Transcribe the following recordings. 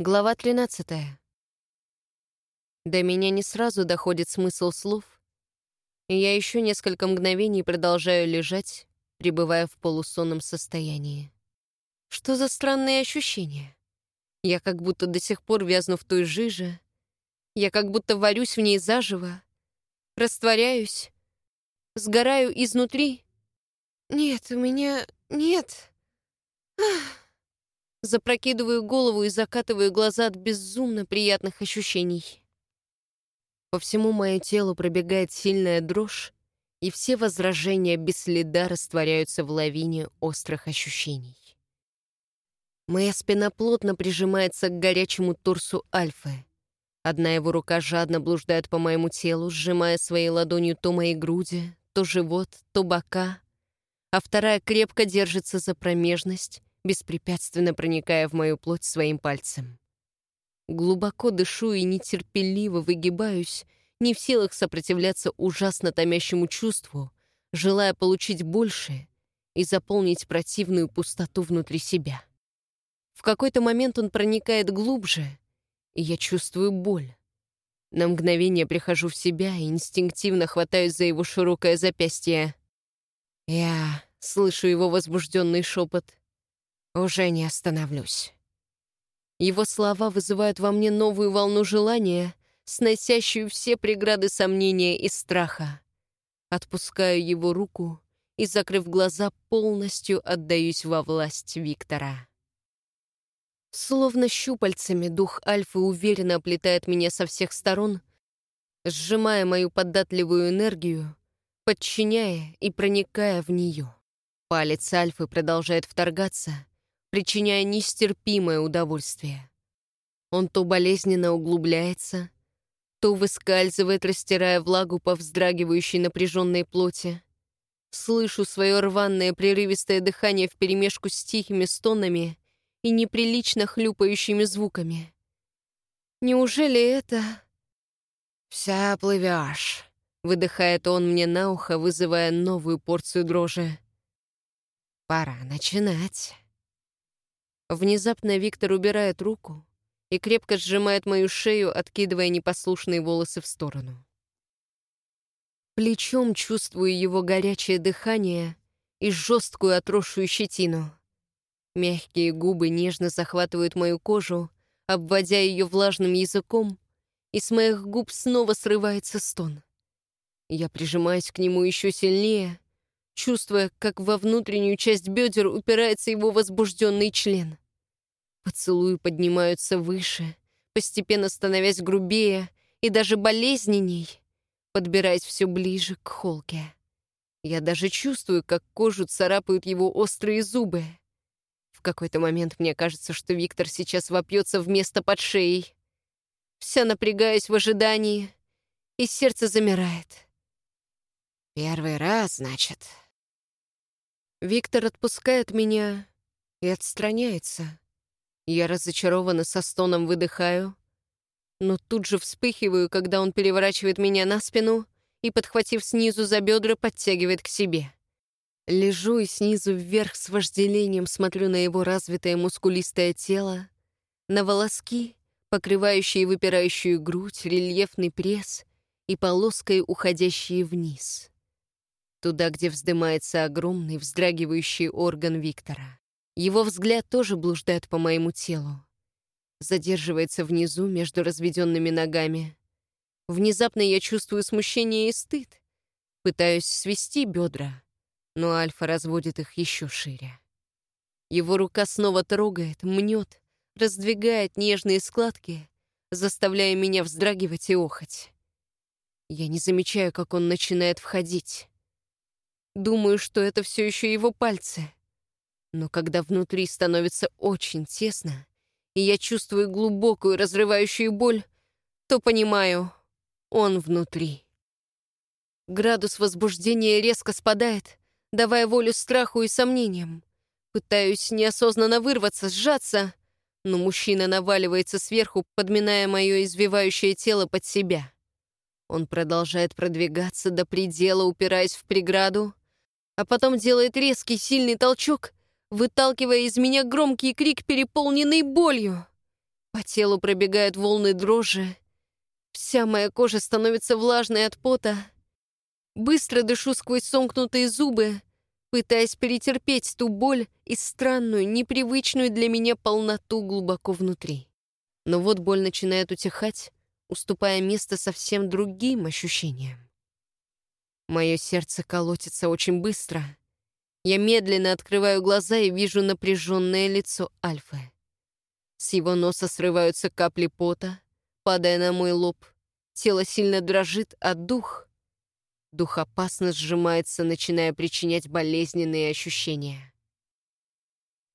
Глава 13. До меня не сразу доходит смысл слов, и я еще несколько мгновений продолжаю лежать, пребывая в полусонном состоянии. Что за странные ощущения? Я как будто до сих пор вязну в той жиже, я как будто варюсь в ней заживо, растворяюсь, сгораю изнутри. Нет, у меня... нет. Ах. Запрокидываю голову и закатываю глаза от безумно приятных ощущений. По всему моему телу пробегает сильная дрожь, и все возражения без следа растворяются в лавине острых ощущений. Моя спина плотно прижимается к горячему торсу Альфы. Одна его рука жадно блуждает по моему телу, сжимая своей ладонью то мои груди, то живот, то бока, а вторая крепко держится за промежность, беспрепятственно проникая в мою плоть своим пальцем. Глубоко дышу и нетерпеливо выгибаюсь, не в силах сопротивляться ужасно томящему чувству, желая получить больше и заполнить противную пустоту внутри себя. В какой-то момент он проникает глубже, и я чувствую боль. На мгновение прихожу в себя и инстинктивно хватаюсь за его широкое запястье. Я слышу его возбужденный шепот. Уже не остановлюсь. Его слова вызывают во мне новую волну желания, сносящую все преграды сомнения и страха. Отпускаю его руку и, закрыв глаза, полностью отдаюсь во власть Виктора. Словно щупальцами дух Альфы уверенно оплетает меня со всех сторон, сжимая мою податливую энергию, подчиняя и проникая в нее. Палец Альфы продолжает вторгаться, причиняя нестерпимое удовольствие. Он то болезненно углубляется, то выскальзывает, растирая влагу по вздрагивающей напряженной плоти. Слышу свое рваное прерывистое дыхание вперемешку с тихими стонами и неприлично хлюпающими звуками. Неужели это... «Вся плывешь», — выдыхает он мне на ухо, вызывая новую порцию дрожи. «Пора начинать». Внезапно Виктор убирает руку и крепко сжимает мою шею, откидывая непослушные волосы в сторону. Плечом чувствую его горячее дыхание и жесткую отросшую щетину. Мягкие губы нежно захватывают мою кожу, обводя ее влажным языком, и с моих губ снова срывается стон. Я прижимаюсь к нему еще сильнее, чувствуя, как во внутреннюю часть бедер упирается его возбужденный член. Поцелуи поднимаются выше, постепенно становясь грубее и даже болезненней, подбираясь все ближе к холке. Я даже чувствую, как кожу царапают его острые зубы. В какой-то момент мне кажется, что Виктор сейчас вопьется вместо под шеей. Вся напрягаюсь в ожидании, и сердце замирает. «Первый раз, значит?» Виктор отпускает меня и отстраняется. Я разочарованно со стоном выдыхаю, но тут же вспыхиваю, когда он переворачивает меня на спину и, подхватив снизу за бедра, подтягивает к себе. Лежу и снизу вверх с вожделением смотрю на его развитое мускулистое тело, на волоски, покрывающие выпирающую грудь, рельефный пресс и полоской уходящие вниз туда, где вздымается огромный вздрагивающий орган Виктора. Его взгляд тоже блуждает по моему телу. Задерживается внизу между разведенными ногами. Внезапно я чувствую смущение и стыд. Пытаюсь свести бедра, но Альфа разводит их еще шире. Его рука снова трогает, мнет, раздвигает нежные складки, заставляя меня вздрагивать и охать. Я не замечаю, как он начинает входить. Думаю, что это все еще его пальцы. Но когда внутри становится очень тесно, и я чувствую глубокую разрывающую боль, то понимаю, он внутри. Градус возбуждения резко спадает, давая волю страху и сомнениям. Пытаюсь неосознанно вырваться, сжаться, но мужчина наваливается сверху, подминая мое извивающее тело под себя. Он продолжает продвигаться до предела, упираясь в преграду, а потом делает резкий сильный толчок, выталкивая из меня громкий крик, переполненный болью. По телу пробегают волны дрожи. Вся моя кожа становится влажной от пота. Быстро дышу сквозь сомкнутые зубы, пытаясь перетерпеть ту боль и странную, непривычную для меня полноту глубоко внутри. Но вот боль начинает утихать, уступая место совсем другим ощущениям. Мое сердце колотится очень быстро. Я медленно открываю глаза и вижу напряженное лицо Альфы. С его носа срываются капли пота, падая на мой лоб. Тело сильно дрожит, а дух... Дух опасно сжимается, начиная причинять болезненные ощущения.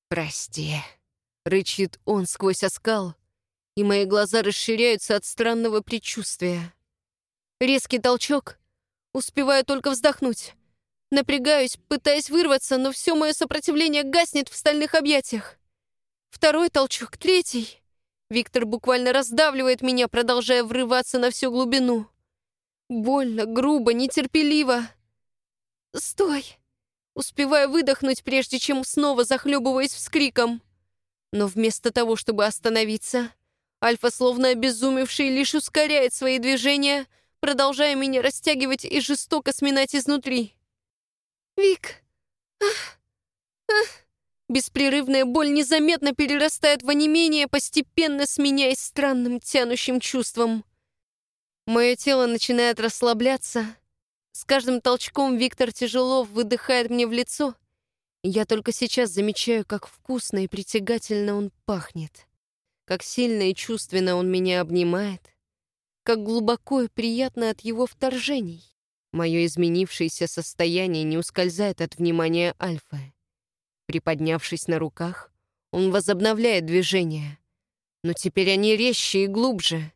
«Прости», — рычит он сквозь оскал, и мои глаза расширяются от странного предчувствия. Резкий толчок, успеваю только вздохнуть. Напрягаюсь, пытаясь вырваться, но все мое сопротивление гаснет в стальных объятиях. Второй толчок, третий. Виктор буквально раздавливает меня, продолжая врываться на всю глубину. Больно, грубо, нетерпеливо. «Стой!» Успеваю выдохнуть, прежде чем снова захлебываясь вскриком. Но вместо того, чтобы остановиться, Альфа, словно обезумевший, лишь ускоряет свои движения, продолжая меня растягивать и жестоко сминать изнутри. «Вик! Ах! Ах!» Беспрерывная боль незаметно перерастает в онемение, постепенно сменяясь странным тянущим чувством. Мое тело начинает расслабляться. С каждым толчком Виктор тяжело выдыхает мне в лицо. Я только сейчас замечаю, как вкусно и притягательно он пахнет. Как сильно и чувственно он меня обнимает. Как глубоко и приятно от его вторжений. Мое изменившееся состояние не ускользает от внимания Альфы. Приподнявшись на руках, он возобновляет движение. Но теперь они резче и глубже.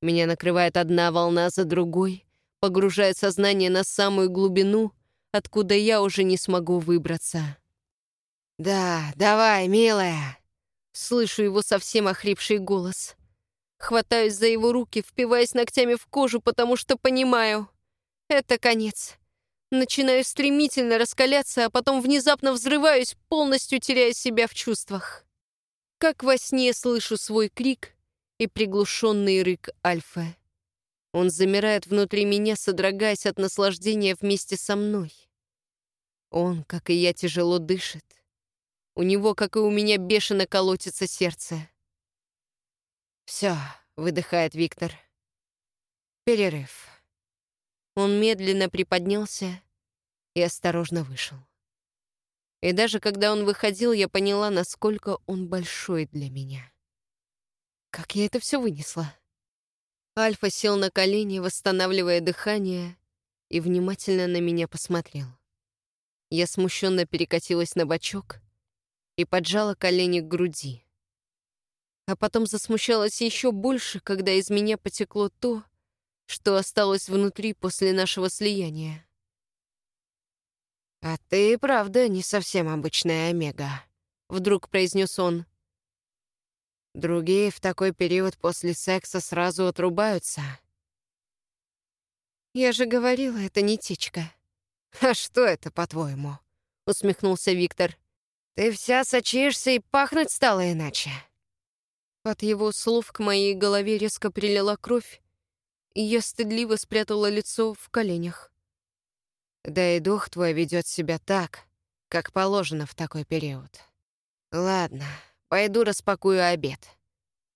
Меня накрывает одна волна за другой, погружает сознание на самую глубину, откуда я уже не смогу выбраться. «Да, давай, милая!» Слышу его совсем охрипший голос. Хватаюсь за его руки, впиваясь ногтями в кожу, потому что понимаю. Это конец. Начинаю стремительно раскаляться, а потом внезапно взрываюсь, полностью теряя себя в чувствах. Как во сне слышу свой крик и приглушенный рык Альфа. Он замирает внутри меня, содрогаясь от наслаждения вместе со мной. Он, как и я, тяжело дышит. У него, как и у меня, бешено колотится сердце. «Все», — выдыхает Виктор. «Перерыв». Он медленно приподнялся и осторожно вышел. И даже когда он выходил, я поняла, насколько он большой для меня. Как я это все вынесла? Альфа сел на колени, восстанавливая дыхание, и внимательно на меня посмотрел. Я смущенно перекатилась на бочок и поджала колени к груди. А потом засмущалась еще больше, когда из меня потекло то, что осталось внутри после нашего слияния. «А ты, правда, не совсем обычная Омега», — вдруг произнес он. «Другие в такой период после секса сразу отрубаются». «Я же говорила, это не течка». «А что это, по-твоему?» — усмехнулся Виктор. «Ты вся сочишься и пахнуть стала иначе». От его слов к моей голове резко прилила кровь, и я стыдливо спрятала лицо в коленях. Да и дух твой ведет себя так, как положено в такой период. Ладно, пойду распакую обед,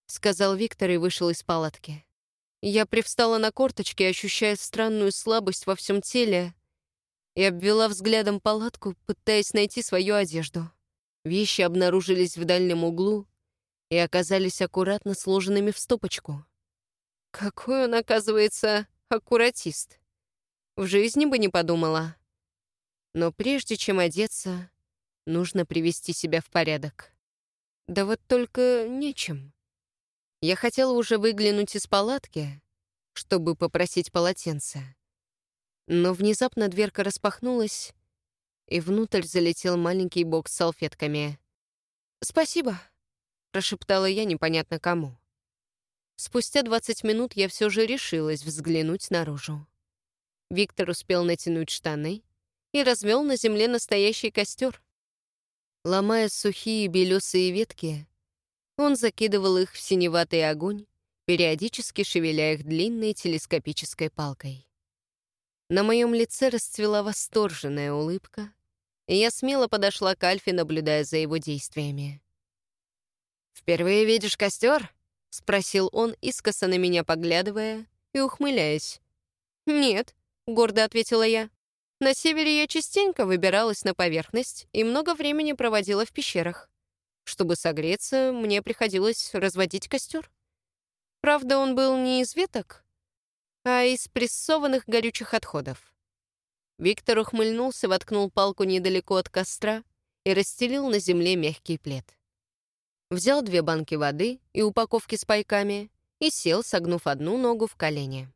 сказал Виктор и вышел из палатки. Я привстала на корточки, ощущая странную слабость во всем теле, и обвела взглядом палатку, пытаясь найти свою одежду. Вещи обнаружились в дальнем углу и оказались аккуратно сложенными в стопочку. Какой он, оказывается, аккуратист. В жизни бы не подумала. Но прежде чем одеться, нужно привести себя в порядок. Да вот только нечем. Я хотела уже выглянуть из палатки, чтобы попросить полотенце. Но внезапно дверка распахнулась, и внутрь залетел маленький бокс с салфетками. «Спасибо», — прошептала я непонятно кому. Спустя 20 минут я все же решилась взглянуть наружу. Виктор успел натянуть штаны и развел на земле настоящий костер. Ломая сухие белесые ветки, Он закидывал их в синеватый огонь, периодически шевеля их длинной телескопической палкой. На моем лице расцвела восторженная улыбка, и я смело подошла к Альфе, наблюдая за его действиями. «Впервые видишь костер? спросил он, искоса на меня поглядывая и ухмыляясь. «Нет», — гордо ответила я. «На севере я частенько выбиралась на поверхность и много времени проводила в пещерах. Чтобы согреться, мне приходилось разводить костер. Правда, он был не из веток, а из прессованных горючих отходов. Виктор ухмыльнулся, воткнул палку недалеко от костра и расстелил на земле мягкий плед. Взял две банки воды и упаковки с пайками и сел, согнув одну ногу в колени.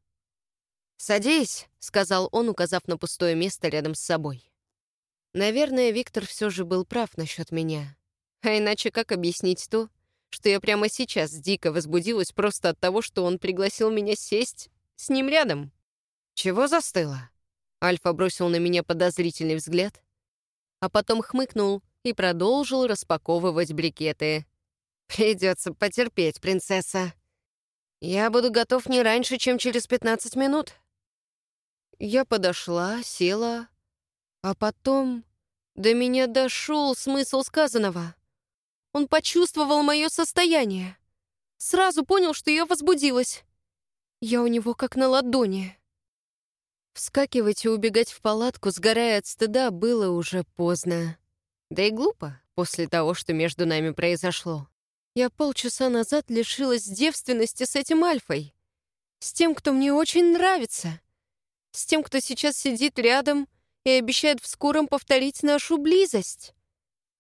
«Садись», — сказал он, указав на пустое место рядом с собой. Наверное, Виктор все же был прав насчет меня. А иначе как объяснить то, что я прямо сейчас дико возбудилась просто от того, что он пригласил меня сесть с ним рядом? «Чего застыло?» Альфа бросил на меня подозрительный взгляд, а потом хмыкнул и продолжил распаковывать брикеты. «Придется потерпеть, принцесса. Я буду готов не раньше, чем через 15 минут». Я подошла, села, а потом до меня дошел смысл сказанного. Он почувствовал мое состояние. Сразу понял, что я возбудилась. Я у него как на ладони. Вскакивать и убегать в палатку, сгорая от стыда, было уже поздно. Да и глупо после того, что между нами произошло. Я полчаса назад лишилась девственности с этим Альфой. С тем, кто мне очень нравится. С тем, кто сейчас сидит рядом и обещает в скором повторить нашу близость.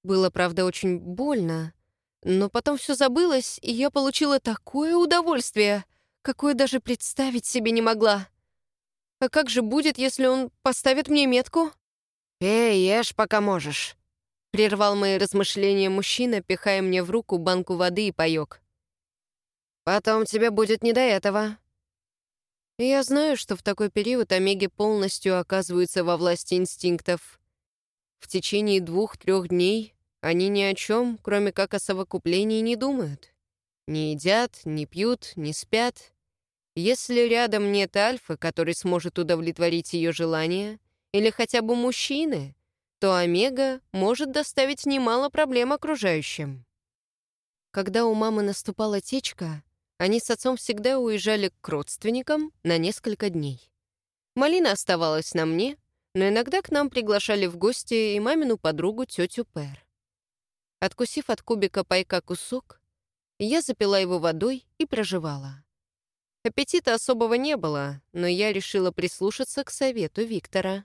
Было, правда, очень больно, но потом все забылось, и я получила такое удовольствие, какое даже представить себе не могла. А как же будет, если он поставит мне метку? «Пей, ешь, пока можешь», — прервал мои размышления мужчина, пихая мне в руку банку воды и паёк. «Потом тебе будет не до этого». Я знаю, что в такой период омеги полностью оказываются во власти инстинктов. В течение двух-трех дней они ни о чем, кроме как о совокуплении, не думают. Не едят, не пьют, не спят. Если рядом нет альфа, который сможет удовлетворить ее желания, или хотя бы мужчины, то омега может доставить немало проблем окружающим. Когда у мамы наступала течка, они с отцом всегда уезжали к родственникам на несколько дней. Малина оставалась на мне, но иногда к нам приглашали в гости и мамину подругу тетю Пэр. Откусив от кубика пайка кусок, я запила его водой и проживала. Аппетита особого не было, но я решила прислушаться к совету Виктора.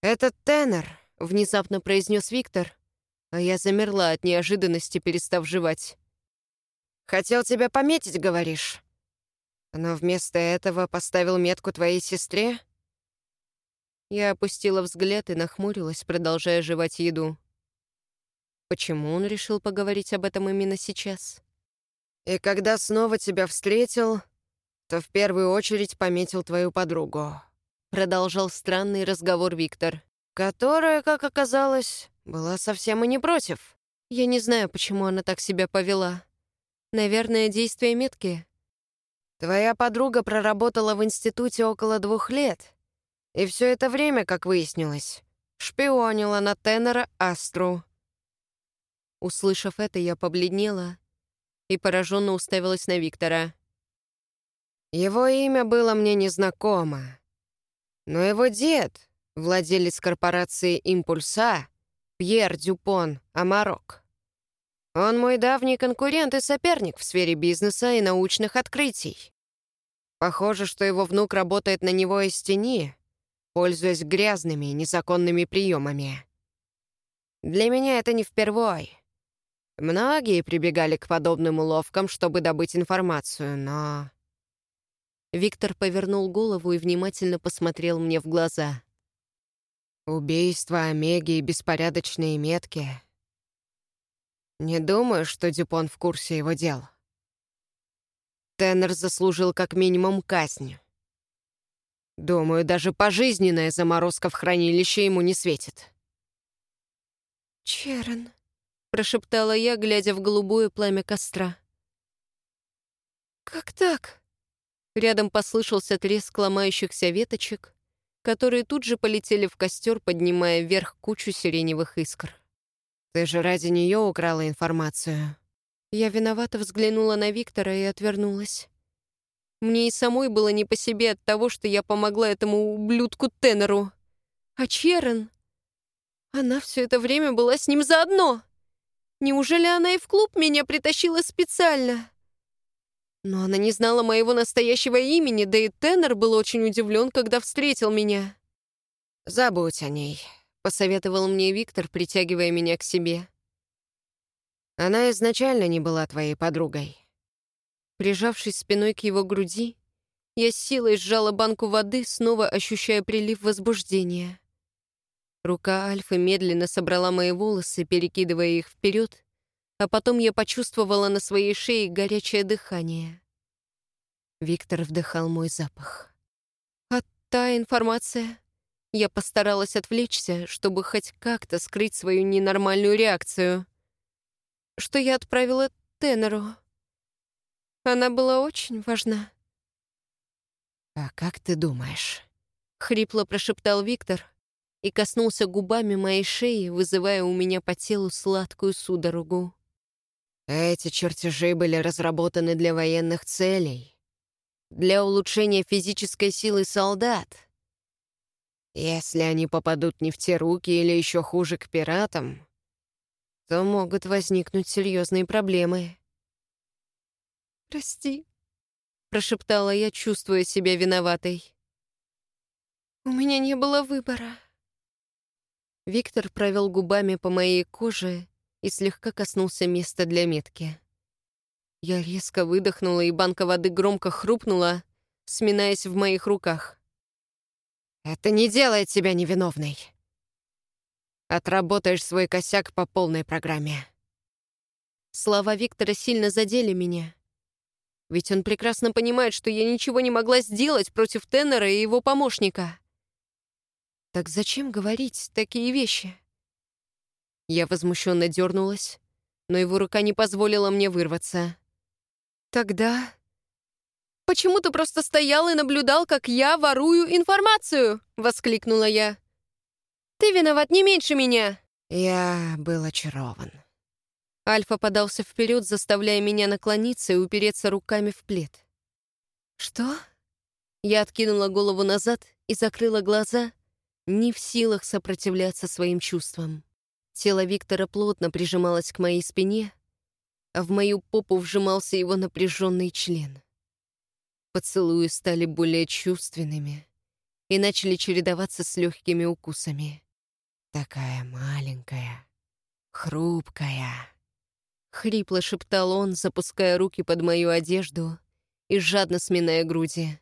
«Этот тенор», — внезапно произнес Виктор, а я замерла от неожиданности, перестав жевать. «Хотел тебя пометить, говоришь? Но вместо этого поставил метку твоей сестре?» Я опустила взгляд и нахмурилась, продолжая жевать еду. Почему он решил поговорить об этом именно сейчас? «И когда снова тебя встретил, то в первую очередь пометил твою подругу», продолжал странный разговор Виктор, которая, как оказалось, была совсем и не против. Я не знаю, почему она так себя повела. Наверное, действие метки. Твоя подруга проработала в институте около двух лет и все это время, как выяснилось, шпионила на тенора Астру. Услышав это, я побледнела и пораженно уставилась на Виктора. Его имя было мне незнакомо, но его дед, владелец корпорации «Импульса», Пьер Дюпон Амарок. Он мой давний конкурент и соперник в сфере бизнеса и научных открытий. Похоже, что его внук работает на него из тени, пользуясь грязными, незаконными приемами. Для меня это не впервой. Многие прибегали к подобным уловкам, чтобы добыть информацию, но... Виктор повернул голову и внимательно посмотрел мне в глаза. Убийство Омеги и беспорядочные метки. Не думаю, что Дюпон в курсе его дел. Теннер заслужил как минимум казнь. Думаю, даже пожизненная заморозка в хранилище ему не светит. «Черен», — прошептала я, глядя в голубое пламя костра. «Как так?» Рядом послышался треск ломающихся веточек, которые тут же полетели в костер, поднимая вверх кучу сиреневых искр. «Ты же ради нее украла информацию». Я виновато взглянула на Виктора и отвернулась. Мне и самой было не по себе от того, что я помогла этому ублюдку Теннеру. А Черен... Она все это время была с ним заодно. Неужели она и в клуб меня притащила специально? Но она не знала моего настоящего имени, да и Теннер был очень удивлен, когда встретил меня. «Забудь о ней», — посоветовал мне Виктор, притягивая меня к себе. «Она изначально не была твоей подругой». Прижавшись спиной к его груди, я силой сжала банку воды, снова ощущая прилив возбуждения. Рука Альфы медленно собрала мои волосы, перекидывая их вперед, а потом я почувствовала на своей шее горячее дыхание. Виктор вдыхал мой запах. А та информация... Я постаралась отвлечься, чтобы хоть как-то скрыть свою ненормальную реакцию. Что я отправила Теннеру. Она была очень важна. «А как ты думаешь?» — хрипло прошептал Виктор и коснулся губами моей шеи, вызывая у меня по телу сладкую судорогу. «Эти чертежи были разработаны для военных целей, для улучшения физической силы солдат. Если они попадут не в те руки или еще хуже к пиратам, то могут возникнуть серьезные проблемы. «Прости», — прошептала я, чувствуя себя виноватой. «У меня не было выбора». Виктор провел губами по моей коже и слегка коснулся места для метки. Я резко выдохнула, и банка воды громко хрупнула, сминаясь в моих руках. «Это не делает тебя невиновной. Отработаешь свой косяк по полной программе». Слова Виктора сильно задели меня. Ведь он прекрасно понимает, что я ничего не могла сделать против Теннера и его помощника. Так зачем говорить такие вещи? Я возмущенно дернулась, но его рука не позволила мне вырваться. Тогда... «Почему ты просто стоял и наблюдал, как я ворую информацию?» — воскликнула я. «Ты виноват не меньше меня!» Я был очарован. Альфа подался вперед, заставляя меня наклониться и упереться руками в плед. «Что?» Я откинула голову назад и закрыла глаза, не в силах сопротивляться своим чувствам. Тело Виктора плотно прижималось к моей спине, а в мою попу вжимался его напряженный член. Поцелуи стали более чувственными и начали чередоваться с легкими укусами. Такая маленькая, хрупкая. Хрипло шептал он, запуская руки под мою одежду и жадно сминая груди.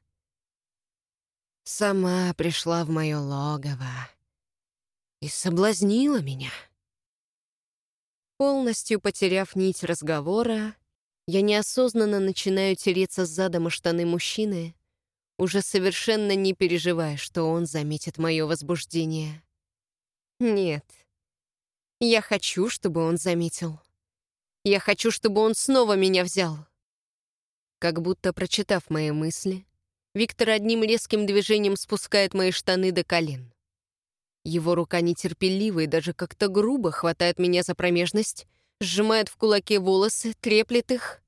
Сама пришла в мое логово и соблазнила меня. Полностью потеряв нить разговора, я неосознанно начинаю тереться задом о штаны мужчины, уже совершенно не переживая, что он заметит мое возбуждение. Нет, я хочу, чтобы он заметил. Я хочу, чтобы он снова меня взял. Как будто прочитав мои мысли, Виктор одним резким движением спускает мои штаны до колен. Его рука нетерпеливо и даже как-то грубо хватает меня за промежность, сжимает в кулаке волосы, треплет их.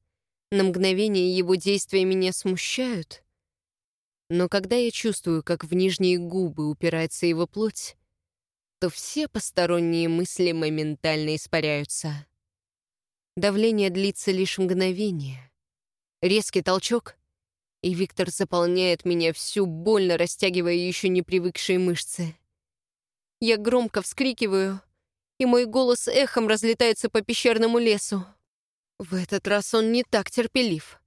На мгновение его действия меня смущают. Но когда я чувствую, как в нижние губы упирается его плоть, то все посторонние мысли моментально испаряются. Давление длится лишь мгновение. Резкий толчок, и Виктор заполняет меня всю, больно растягивая еще не привыкшие мышцы. Я громко вскрикиваю, и мой голос эхом разлетается по пещерному лесу. В этот раз он не так терпелив.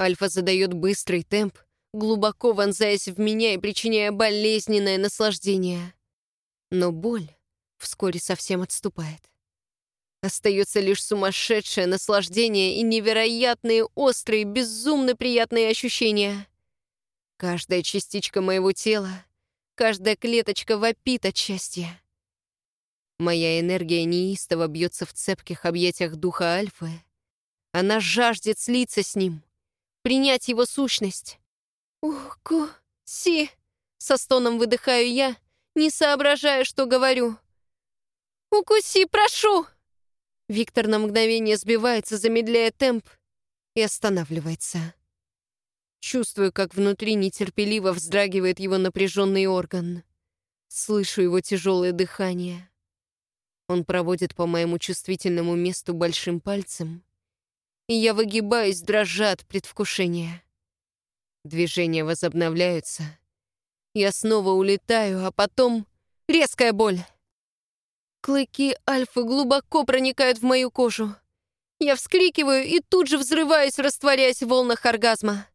Альфа задает быстрый темп, глубоко вонзаясь в меня и причиняя болезненное наслаждение. Но боль вскоре совсем отступает. Остается лишь сумасшедшее наслаждение и невероятные, острые, безумно приятные ощущения. Каждая частичка моего тела, каждая клеточка вопит от счастья. Моя энергия неистово бьется в цепких объятиях духа Альфы. Она жаждет слиться с ним, принять его сущность. «Ух, си!» — со стоном выдыхаю я, не соображая, что говорю. «Укуси, прошу!» Виктор на мгновение сбивается, замедляя темп и останавливается. Чувствую, как внутри нетерпеливо вздрагивает его напряженный орган. Слышу его тяжелое дыхание. Он проводит по моему чувствительному месту большим пальцем, и я выгибаюсь, дрожа от предвкушения. Движения возобновляются. Я снова улетаю, а потом резкая боль. Клыки Альфы глубоко проникают в мою кожу. Я вскрикиваю и тут же взрываюсь, растворяясь в волнах оргазма.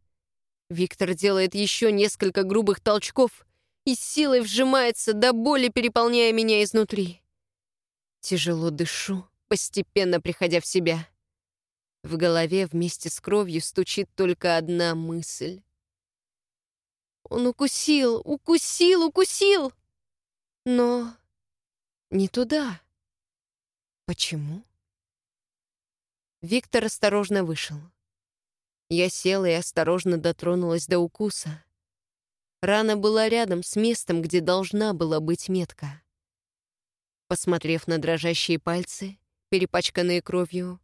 Виктор делает еще несколько грубых толчков и силой вжимается до боли, переполняя меня изнутри. Тяжело дышу, постепенно приходя в себя. В голове вместе с кровью стучит только одна мысль. Он укусил, укусил, укусил! Но не туда. Почему? Виктор осторожно вышел. Я села и осторожно дотронулась до укуса. Рана была рядом с местом, где должна была быть метка. Посмотрев на дрожащие пальцы, перепачканные кровью,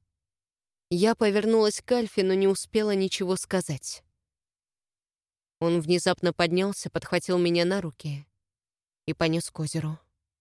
я повернулась к Альфе, но не успела ничего сказать. Он внезапно поднялся, подхватил меня на руки и понес к озеру.